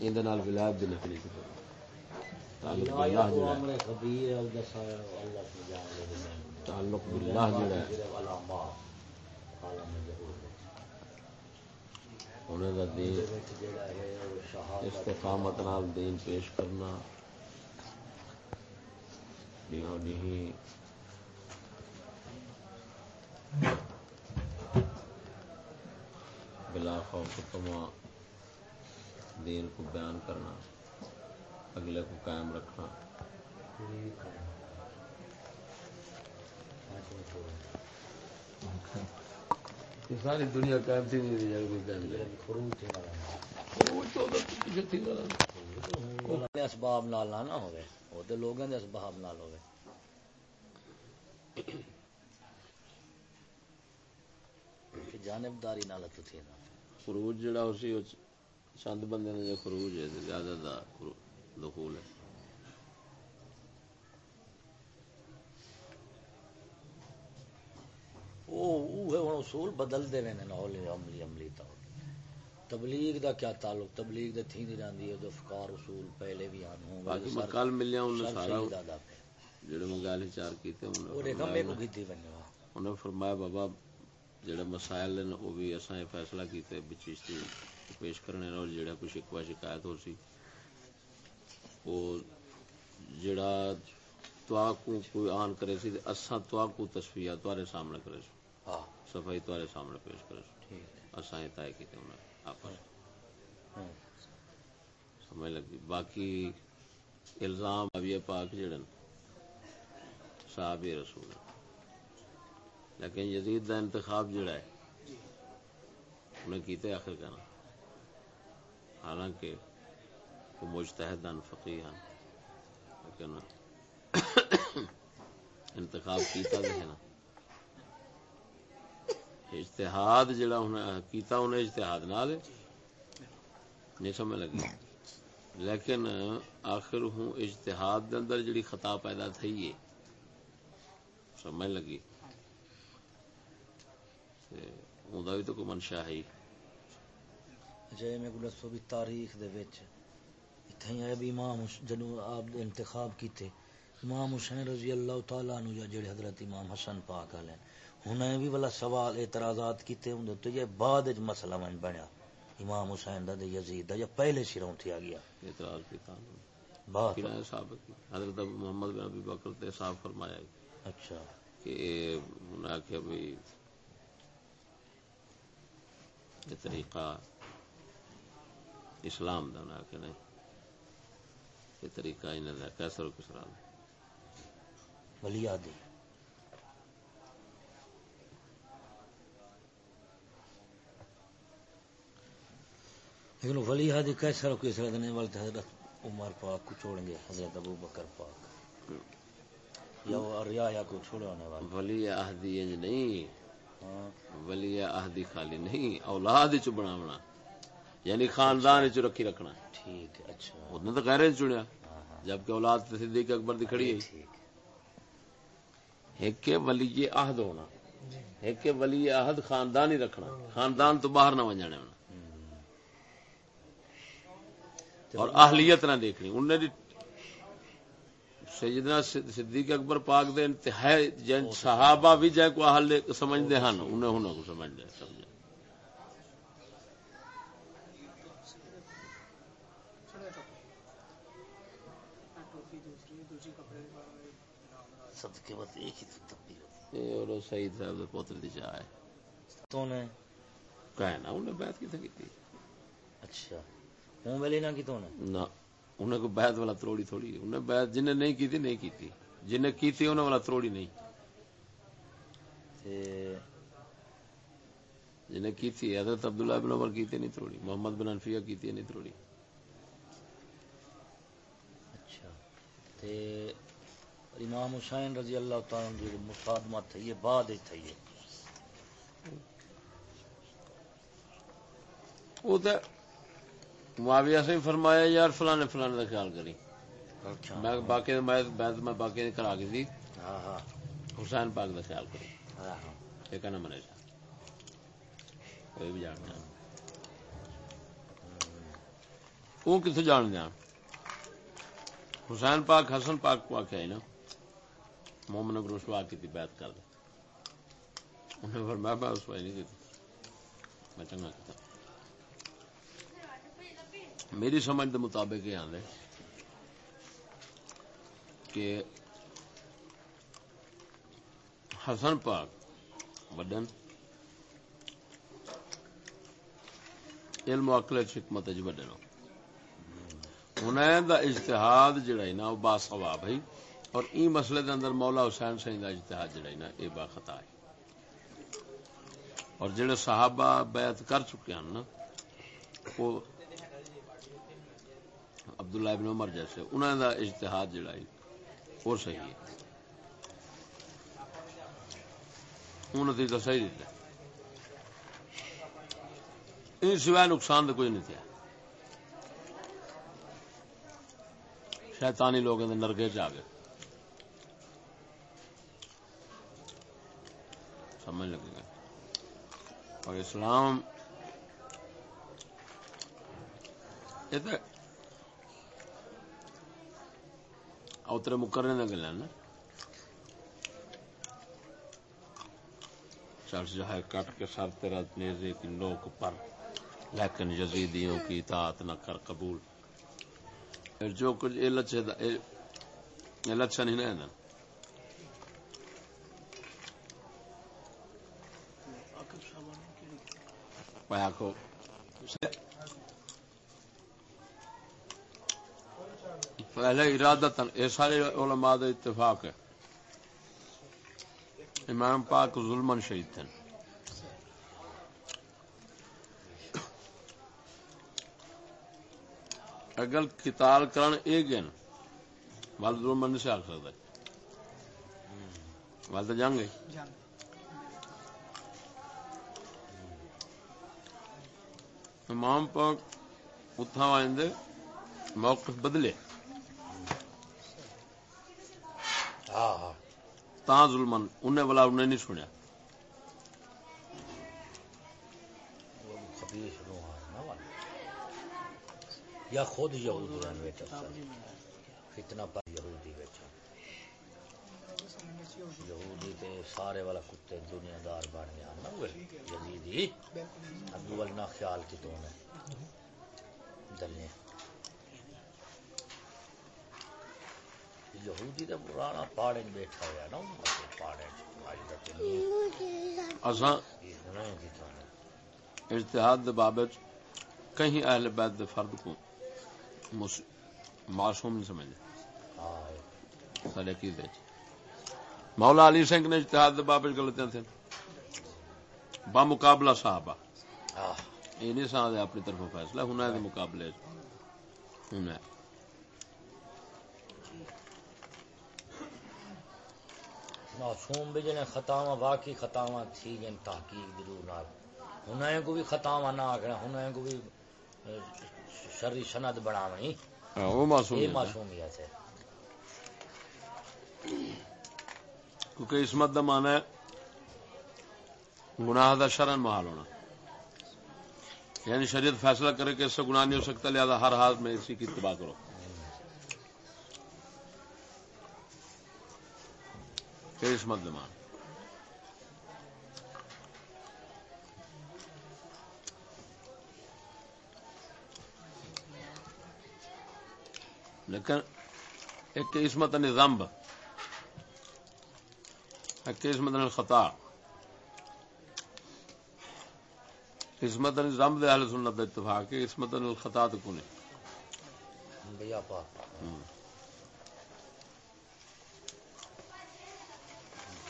اندے نال ولایت دی نفی نہیں کرنا تعلق باللہ جڑا تعلق باللہ جڑا انہیں دا دین استقامت نال دین پیش کرنا۔ دیہو بلا خوف طمع دین کو بیان کرنا اگلے کو قائم رکھنا۔ ساری دنیا قائم تھی نہیں رہی کوئی قائم خروج پیچھے تھی گلا اسباب نال نہ نہ ہوے وہ تے لوگوں دے اسباب نال ہوے جانبداری نال تو تھی خروج جڑا ہو سی وہ چند بندے نے جو خروج ہے زیادہ دا دخول ہے۔ وہ ہن اصول بدل دے نے نا عملی عملی طور تبلیغ دا کیا تعلق؟ تبلیغ دے تھی نہیں جاندی ہے جو افکار اصول پہلے بھی آن ہوں باقی میں کل ملیا انہیں سارا دادا پہ جڑے میں گال چار کیتے انہیں وہ دیکھا میں کو کیتی بننے وا انہیں فرمایا بابا جڑے مسائل ہیں وہ بھی اساں فیصلہ کیتے بھی چیشتی پیش کرنے جڑا کوئی شکوہ شکایت ہو سی وہ جڑا توا کو کوئی آن کرے سی اساں توا کو تصفیہ توارے سامنے کرے سی ہاں۔ صفائی توارے سامنے پیش کرے سی ٹھیک اساں طے کیتے انہیں آپس۔ ہاں۔ سمجھ لگی؟ باقی الزام ابھی پاک جڑن صاحب رسول۔ لیکن یزید دا انتخاب جڑا ہے انہیں کیتے آخر کہنا۔ حالانکہ وہ مجتہدان فقیہن لیکن انتخاب کیتا دے ہے نا۔ اجتہاد جڑا انہیں کیتا انہیں اجتہاد نال ہے نہیں سمجھ لگی۔ لیکن آخر ہوں اجتہاد دے اندر جڑی خطا پیدا تھی ہے، سمجھ لگی۔ اوندا بھی تو کوئی منشا ہے ہی۔ یہ میں کو دسو بھی تاریخ دے وچ اتھے ہے بھی امام جنوں آپ دے انتخاب کیتے امام حسین رضی اللہ تعالیٰ عنہ یا جڑے حضرت امام حسن پاک علیہ انہیں بھی والا سوال اعتراضات کیتے ہوں تو یہ بعد وچ مسئلہ من بنیا امام حسین دا تے یزید دا یا پہلے سروں تھی آ گیا۔ اعتراض انہوں نے بات۔ ثابت؟ کی حضرت ابو محمد بن ابی بکر نے صاف فرمایا اچھا۔ کہ نے آخیا بھی یہ طریقہ اسلام دا نے آخیا نہیں یہ طریقہ انہوں نے کیسر و کسرا دا۔ ولی آدی لیکن ولی آدی کیسا رو کس رہنے والے تھے حضرت عمر پاک کو چھوڑیں گے حضرت ابو بکر پاک۔ یا ریا کو چھوڑے ہونے والے۔ ولی عہدی انج نہیں۔ ہاں۔ ولی عہدی خالی نہیں اولاد چ بناونا۔ یعنی خاندان چ رکھی رکھنا ٹھیک اچھا۔ انہوں نے تو غیر چنیا۔ ہاں ہاں جبکہ اولاد صدیق اکبر دی کھڑی ہے۔ ایک ولی عہد ہونا۔ ایک کے ولی عہد خاندان ہی رکھنا۔ خاندان تو باہر نہ ونجانے ہونا۔ اور اہلیت نہ دیکھنی۔ انہیں دی سیدنا صدیق اکبر پاک دے انتہائی جن صحابہ بھی جائے کو اہل سمجھ دے ہن انہیں انہیں کو سمجھ دے سمجھے۔ کے بعد ایک ہی تبدیل ہوتی یہ وہ سعید صاحب دے پوتر دی چاہ ہے تو نے کہنا انہیں بیعت کیتے کی اچھا ہوں ویلی نہ کی تو نے نہ انہیں کو بیعت والا تروڑی تھوڑی انہیں بیعت جنہیں نہیں کی تھی نہیں کی تھی جنہیں کی تھی انہیں والا تروڑی نہیں تے جنہیں کی تھی حضرت عبداللہ بن عمر کی تھی نہیں تروڑی محمد بن انفیہ کی تھی نہیں تروڑی اچھا تے امام حسین رضی اللہ تعالیٰ مصادمت تھی یہ بعد ہی تھی یہ۔ وہ تو معاویہ سے فرمایا یار فلانے فلانے کا خیال کری۔ اچھا۔ میں باقی میں میں باقی نے کرا کے دی حسین پاک کا خیال کری۔ ہاں ہاں۔ یہ کہنا منے سا کوئی بھی وہ کتنے جان دیا حسین پاک حسن پاک کو آخیا نا۔ مومن کو رسوا کی بیعت کر دے۔ انہیں فرمایا، میں رسوائی نہیں کی میں چنگا کیا میری سمجھ کے مطابق یہ آدھے کہ حسن پاک وڈن علم و عقل حکمت چ وڈن انہیں دا اجتہاد جڑا ہے نا، وہ با ثواب ہے۔ اور ای مسئلے دے اندر مولا حسین سائیں دا اجتہاد جڑا نا، اے با خطا ہے۔ اور جڑے صحابہ بیعت کر چکے ہیں نا، وہ عبداللہ ابن عمر جیسے انہوں دا اجتہاد جڑا ہے، وہ صحیح ہے۔ انہوں نے تو صحیح دیتا ان سوائے نقصان تو کوئی نہیں تھا شیطانی لوگ نرگے چ آ گئے۔ سمجھ لگے گا۔ اور اسلام اوترے مکرنے نہ گلے نا۔ چل جائے کٹ کے سر تیرا نیزے کی نوک پر، لیکن یزیدیوں کی اطاعت نہ کر قبول۔ جو کچھ یہ لچے یہ لچھا نہیں نا۔ کو پہلے ارادت یہ سارے علماء دا اتفاق ہے امام پاک ظلمن شہید تھے اگر کتال کرن اے گن وال ظلمن نہیں سے آگ سکتا وال تو جان گے امام پاک اتھا وائندے موقف بدلے۔ تا ظلمن، انہیں والا انہیں نہیں سنیا۔ یا خود یہود رہن بیٹا فتنہ پر یہودی بیٹا یہودی تے سارے والا کتے دنیا دار بن گیا نا وہ یزیدی۔ ابو ولنا خیال کی تو نے یہودی تے پرانا پاڑے بیٹھا ہوا نا کو پاڑے اساں اجتہاد دے بابت کہیں اہل بیت دے فرد کو معصوم نہیں سمجھے۔ ہاں دے مولا علی سنگھ نے اجتہاد دے غلطیاں تھے با مقابلہ صحابہ۔ یہ نہیں سا اپنی طرف فیصلہ ہونا ہے مقابلے ہونا ہے معصوم بھی جنہیں خطاواں واقعی خطاواں تھی جن تحقیق ضرور نہ ہنائیں کو بھی خطاواں نہ آکھنا ہنائیں کو بھی شری سند بناونی وہ معصوم یہ۔ معصومیت ہے۔ کیونکہ عصمت دا مانا ہے گناہ دا شرن محال ہونا۔ یعنی شریعت فیصلہ کرے کہ اس سے گناہ نہیں ہو سکتا، لہذا ہر حال میں اسی کی اتباع کرو۔ یہ عصمت دا لیکن ایک عصمت نظام قسمت الخطا قسمت نظام دے اہل سنت دا اتفاق ہے قسمت الخطا تو کونے بیا پاک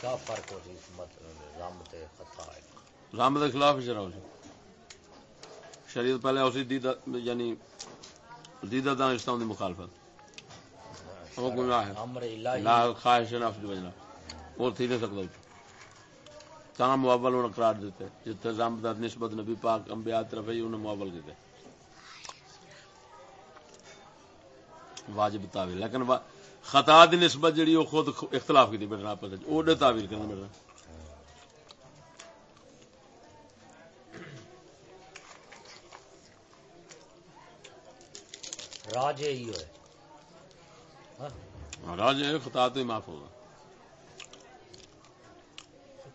کیا فرق ہو سی اسمت رام تے خطا ہے رام دے خلاف شرع ہو شریعت پہلے اسی دیدہ یعنی دیدہ دانشتہ دی مخالفت وہ گناہ ہے امر الہی لا خواہش نفس وجہ اور تھی نہیں سکتا تاں معول انہوں قرار دیتے جتے زامد دا نسبت نبی پاک انبیاء طرف ہے انہوں معول دیتے واجب تعویل لیکن خطا دی نسبت جڑی وہ خود اختلاف کی بیٹھنا آپس وچ اوڈے تعویل کرنا بیٹھنا راجے ہی ہوئے۔ ہاں۔ راج ہے خطا تو ہی معاف ہوگا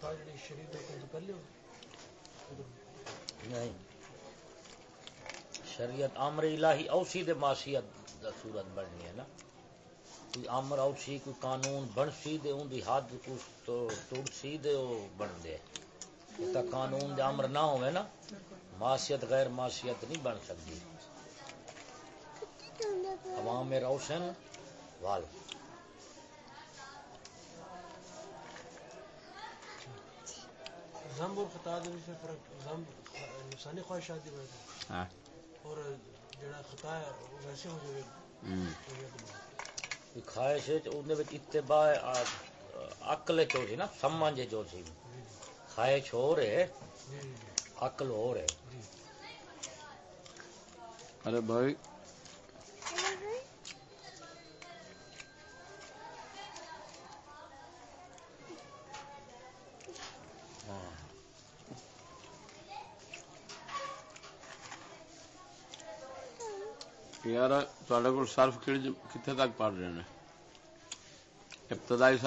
خطا شریف کر لیو نہیں۔ شریعت امر الہی اوسی دے معصیت دا صورت بننی ہے نا۔ کوئی امر اوسی، کوئی قانون بن سی دے ان دی حد کو تو توڑ سی دے، او بن دے۔ تا قانون دے امر نہ ہوئے نا، معصیت غیر معصیت نہیں بن سکتی۔ عوام روشن وال۔ زم اور خطا دے وچ فرق زم انسانی خواہشات دی وجہ ہاں۔ اور جڑا خطا ہے وہ ویسے ہو جائے۔ ہم۔ خواہش ہے اون دے وچ اتباع عقل چو سی نا سمجھ جو سی۔ خواہش ہو رہے جی جی۔ عقل ہو رہے جی۔ ارے بھائی ہاں یار تک رہے ہیں ابتدائی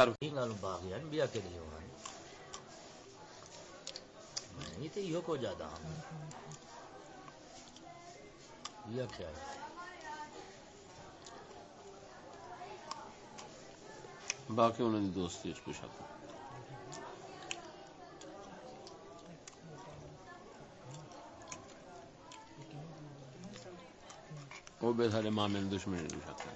باقی دوستی اس کو شک وہ بے سارے معاملے دشمنی نہیں سکتا